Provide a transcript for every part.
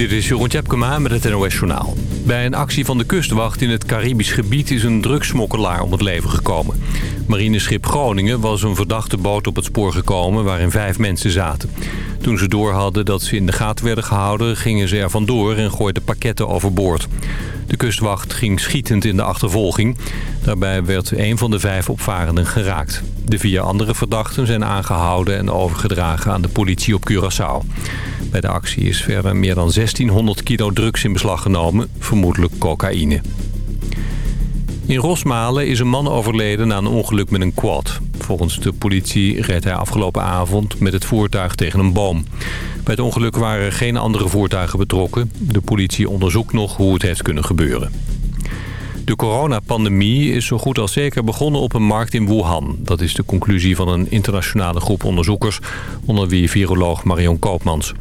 Dit is Jeroen Tjepkema met het NOS Journaal. Bij een actie van de kustwacht in het Caribisch gebied is een drugsmokkelaar om het leven gekomen. Marineschip Groningen was een verdachte boot op het spoor gekomen waarin vijf mensen zaten. Toen ze door hadden dat ze in de gaten werden gehouden gingen ze er vandoor en gooiden pakketten overboord. De kustwacht ging schietend in de achtervolging. Daarbij werd een van de vijf opvarenden geraakt. De vier andere verdachten zijn aangehouden en overgedragen aan de politie op Curaçao. Bij de actie is verder meer dan 1600 kilo drugs in beslag genomen, vermoedelijk cocaïne. In Rosmalen is een man overleden na een ongeluk met een quad. Volgens de politie reed hij afgelopen avond met het voertuig tegen een boom. Bij het ongeluk waren geen andere voertuigen betrokken. De politie onderzoekt nog hoe het heeft kunnen gebeuren. De coronapandemie is zo goed als zeker begonnen op een markt in Wuhan. Dat is de conclusie van een internationale groep onderzoekers... onder wie viroloog Marion Koopmans.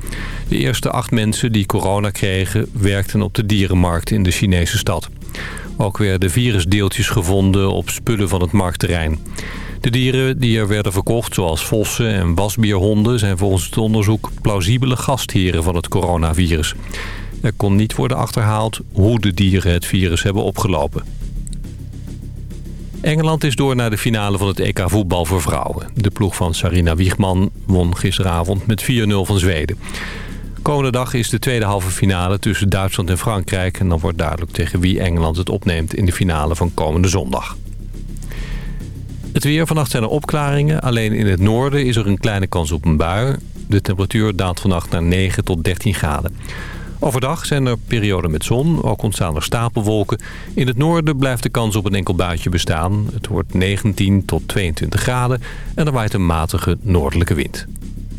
De eerste acht mensen die corona kregen... werkten op de dierenmarkt in de Chinese stad. Ook werden virusdeeltjes gevonden op spullen van het marktterrein. De dieren die er werden verkocht, zoals vossen en wasbierhonden... zijn volgens het onderzoek plausibele gastheren van het coronavirus. Er kon niet worden achterhaald hoe de dieren het virus hebben opgelopen. Engeland is door naar de finale van het EK voetbal voor vrouwen. De ploeg van Sarina Wiegman won gisteravond met 4-0 van Zweden. Komende dag is de tweede halve finale tussen Duitsland en Frankrijk... en dan wordt duidelijk tegen wie Engeland het opneemt in de finale van komende zondag. Het weer. Vannacht zijn er opklaringen. Alleen in het noorden is er een kleine kans op een bui. De temperatuur daalt vannacht naar 9 tot 13 graden. Overdag zijn er perioden met zon, ook ontstaan er stapelwolken. In het noorden blijft de kans op een enkel buitje bestaan. Het wordt 19 tot 22 graden en er waait een matige noordelijke wind.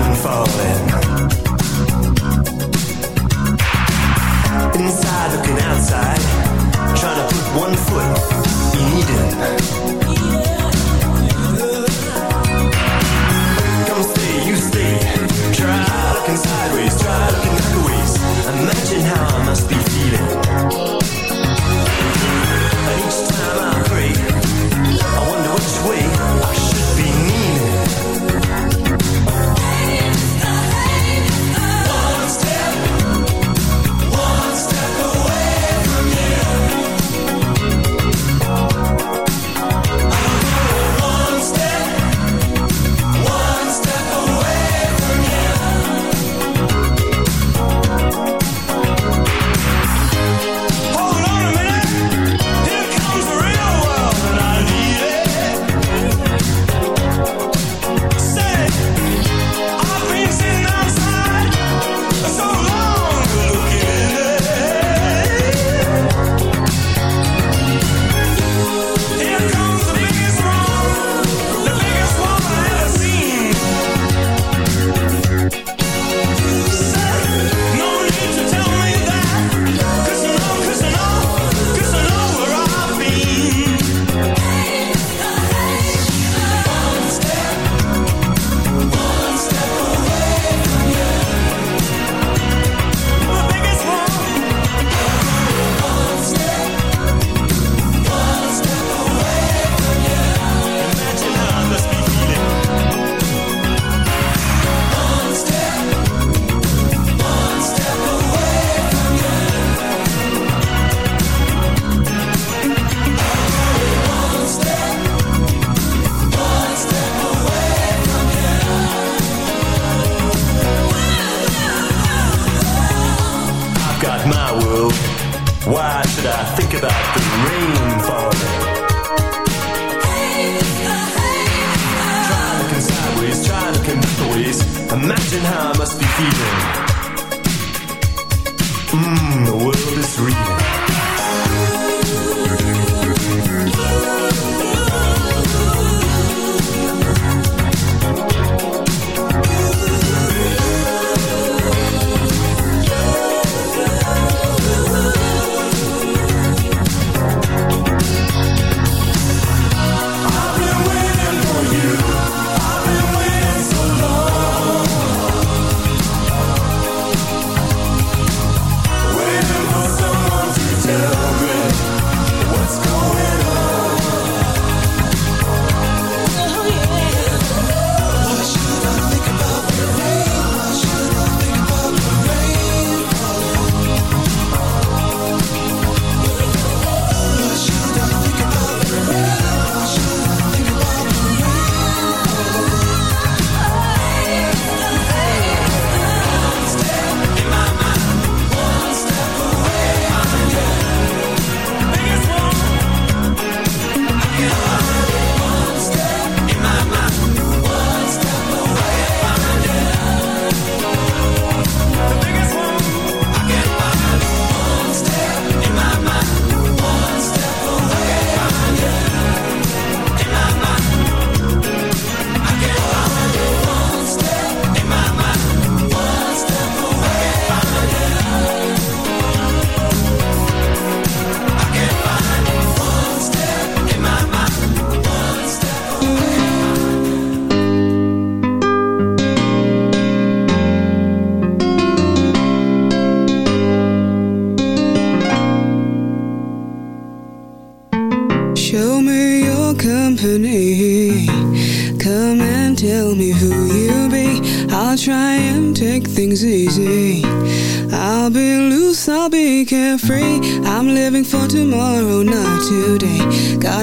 Rain falling? Inside looking outside, trying to put one foot in Eden.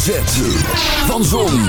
Zet van Zon,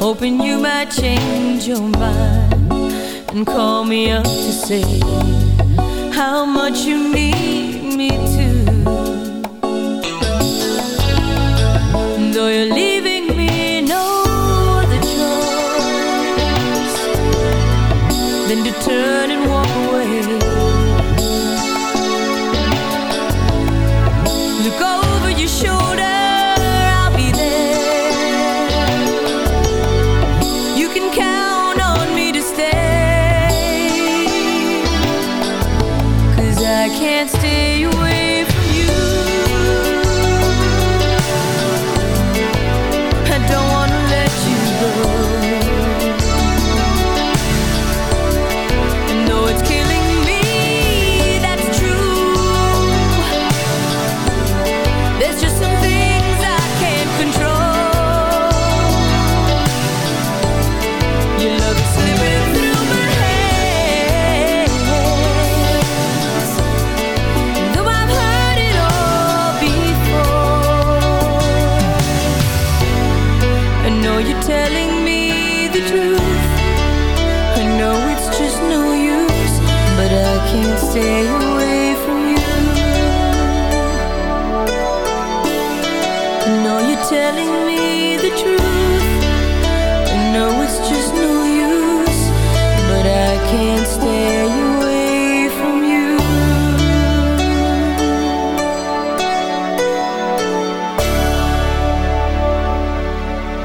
Hoping you might change your mind and call me up to say. away from you telling me it's just But I can't stay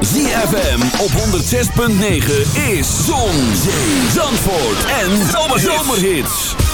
ZFM op 106.9 is Zon, Zee, Zandvoort en Zomerhits. Zomerhits.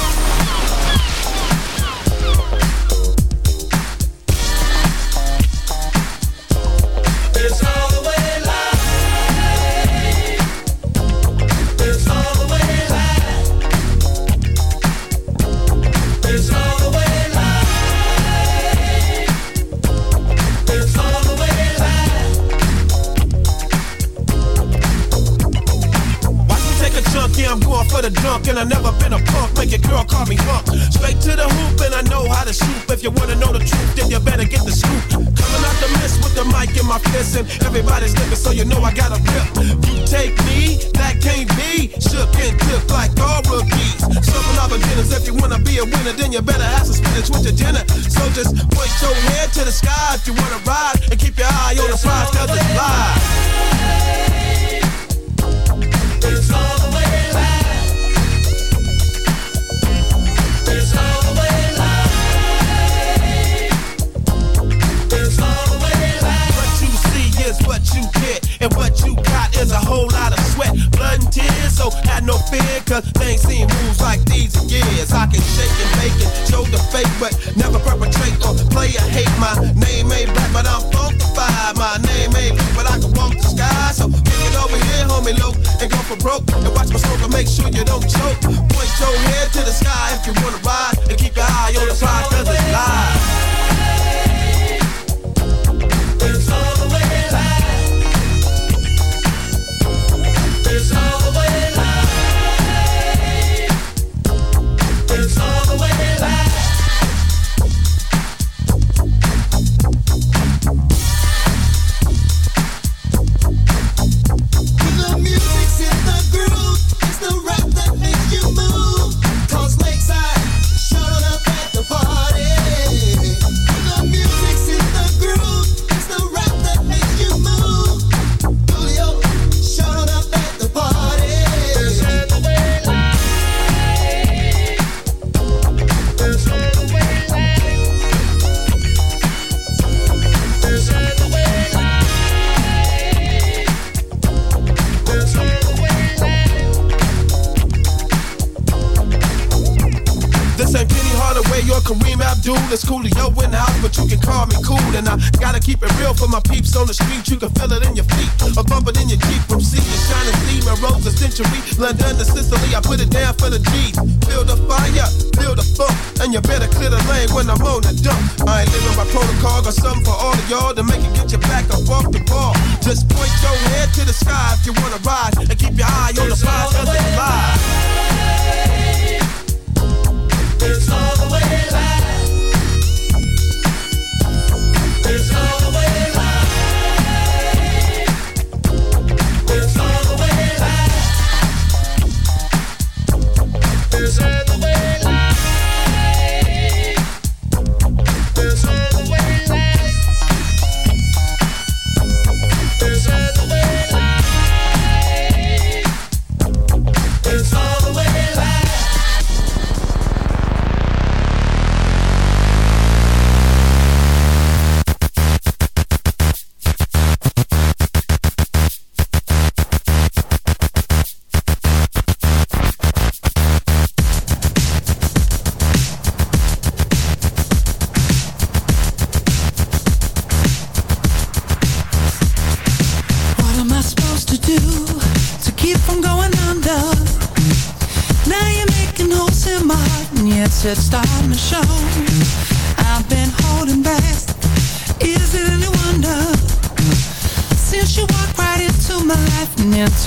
And watch my smoke and make sure you don't choke. Point your head to the sky if you wanna ride.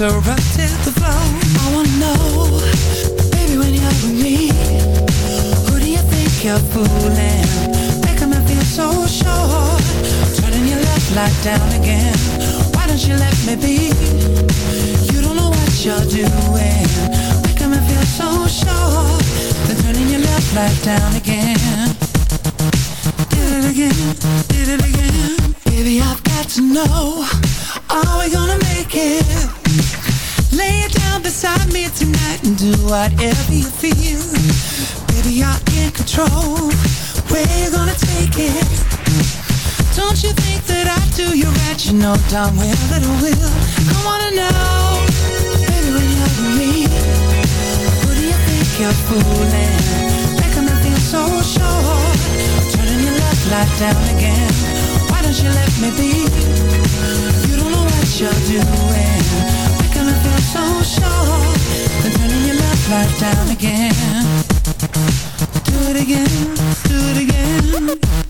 surround Maybe You don't know what you're doing. You're I feel so sure. Then turning your love right down again. Do it again, do it again.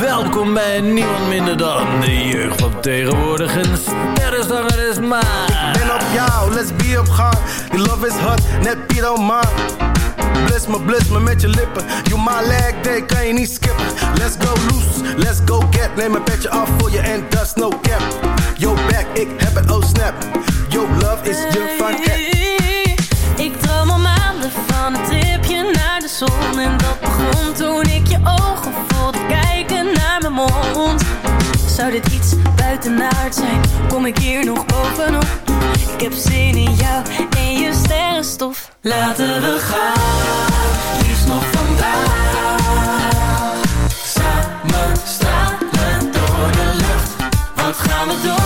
Welkom bij niemand minder dan de jeugd van tegenwoordig. Een sterrenzanger is maar. Ben op jou, let's be op gang. Die love is hot, net Piet Man. Bliss me, bliss me met je lippen. You my leg day, kan je niet skippen. Let's go loose, let's go get. Neem een petje af voor je en is no cap. Yo back, ik heb het, oh snap. Yo love is je van het. Zon En dat begon toen ik je ogen voelde kijken naar mijn mond. Zou dit iets buitenaard zijn? Kom ik hier nog bovenop? Ik heb zin in jou en je sterrenstof. Laten we gaan, liefst nog vandaag. Samen stralen door de lucht. Wat gaan we doen,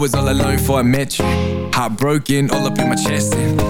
Was all alone before I met you. Heartbroken, all up in my chest. And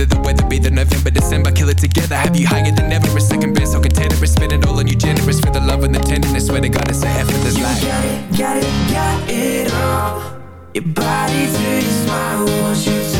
whether the weather be the November, December, kill it together. Have you higher than ever? A second best, so contented. Spend it all on you, generous for the love and the tenderness. Swear to God, it's so effortless. You Like, got it, got it, got it all. Your body your smile, want you to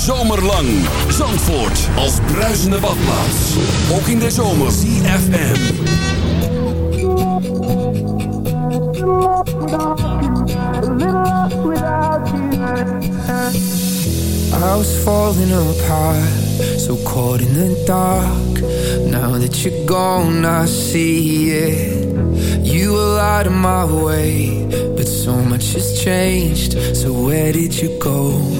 Zomer lang. Zandvoort als bruisende badplaats. Ook in de zomer. CFM. I was falling apart, so caught in the dark. Now that you're gone, I see it. You were out of my way, but so much has changed. So where did you go?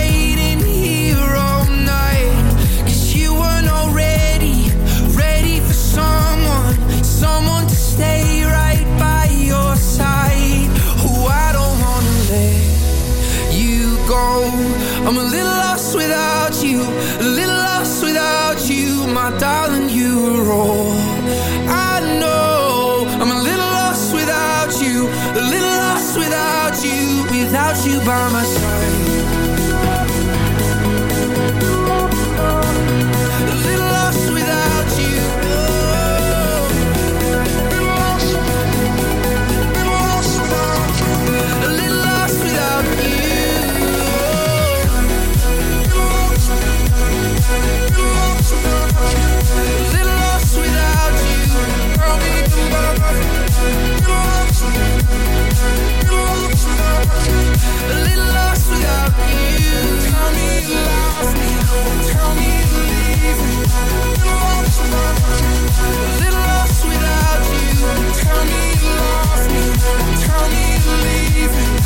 roll.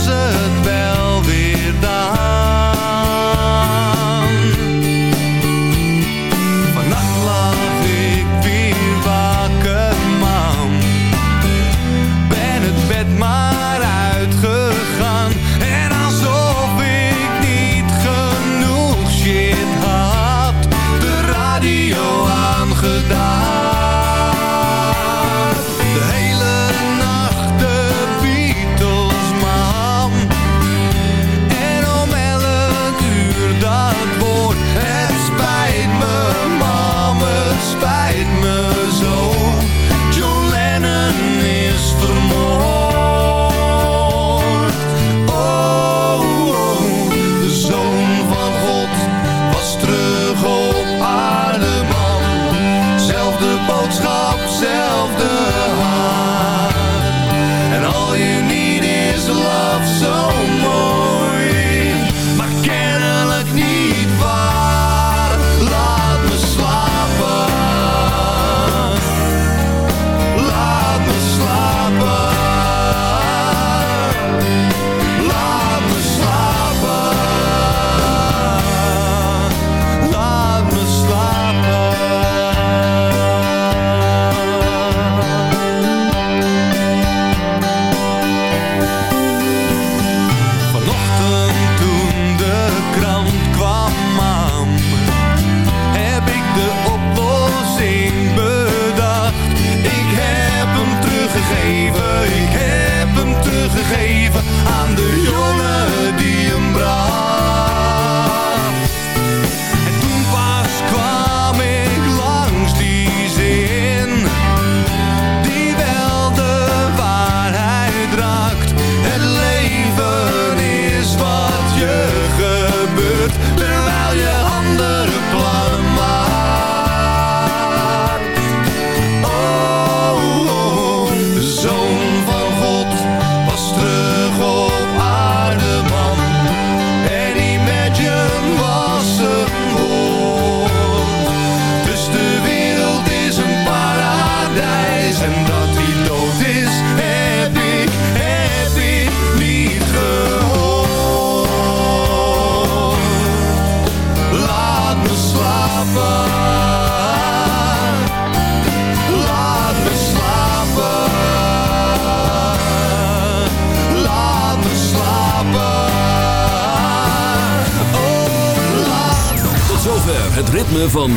Was het